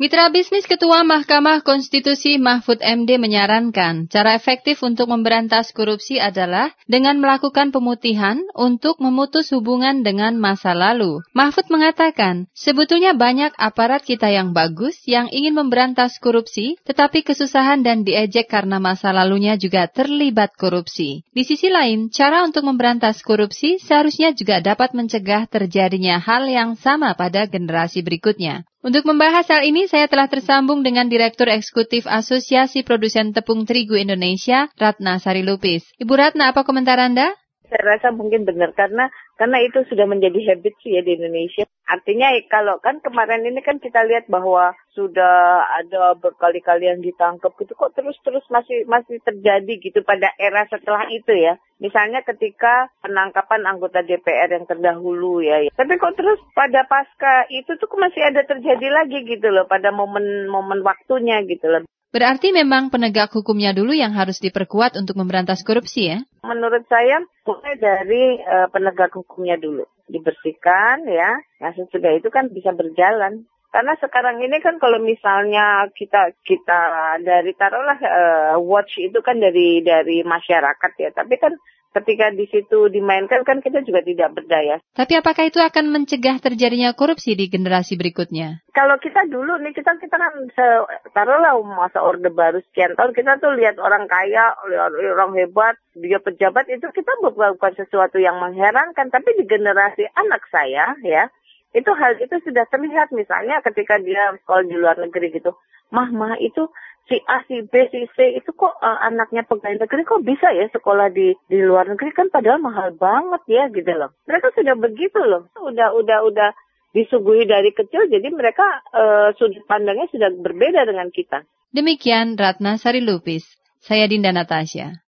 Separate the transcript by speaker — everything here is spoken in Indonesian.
Speaker 1: Mitra bisnis Ketua Mahkamah Konstitusi Mahfud MD menyarankan cara efektif untuk memberantas korupsi adalah dengan melakukan pemutihan untuk memutus hubungan dengan masa lalu. Mahfud mengatakan, sebetulnya banyak aparat kita yang bagus yang ingin memberantas korupsi, tetapi kesusahan dan diejek karena masa lalunya juga terlibat korupsi. Di sisi lain, cara untuk memberantas korupsi seharusnya juga dapat mencegah terjadinya hal yang sama pada generasi berikutnya. Untuk membahas hal ini, saya telah tersambung dengan Direktur Eksekutif Asosiasi Produsen Tepung Terigu Indonesia, Ratna Sari Lupis. Ibu Ratna, apa komentar Anda?
Speaker 2: Saya rasa mungkin benar karena karena itu sudah menjadi habit sih ya di Indonesia. Artinya kalau kan kemarin ini kan kita lihat bahwa sudah ada berkali-kali yang ditangkap gitu kok terus-terus masih masih terjadi gitu pada era setelah itu ya. Misalnya ketika penangkapan anggota DPR yang terdahulu ya. Tapi kok terus pada pasca itu tuh masih ada terjadi lagi gitu loh pada momen-momen waktunya gitu loh.
Speaker 1: Berarti memang penegak hukumnya dulu yang harus diperkuat untuk memberantas korupsi ya?
Speaker 2: Menurut saya mulai dari uh, penegak hukumnya dulu dibersihkan ya. Nah sesudah itu kan bisa berjalan. Karena sekarang ini kan kalau misalnya kita kita dari taruhlah uh, watch itu kan dari dari masyarakat ya, tapi kan ketika di situ dimainkan kan kita juga tidak berdaya.
Speaker 1: Tapi apakah itu akan mencegah terjadinya korupsi di generasi berikutnya?
Speaker 2: Kalau kita dulu nih kita kita kan taruhlah masa orde baru sekian tahun kita tuh lihat orang kaya, lihat orang hebat, dia pejabat itu kita melakukan sesuatu yang mengherankan. Tapi di generasi anak saya ya itu hal itu sudah terlihat misalnya ketika dia sekolah di luar negeri gitu. Mah mah itu si A, si B, si C itu kok uh, anaknya pegawai negeri kok bisa ya sekolah di di luar negeri kan padahal mahal banget ya gitu loh. Mereka sudah begitu loh. Udah udah udah disuguhi dari kecil jadi mereka uh, sudut pandangnya sudah berbeda dengan kita.
Speaker 1: Demikian Ratna Sari Lupis. Saya Dinda Natasha.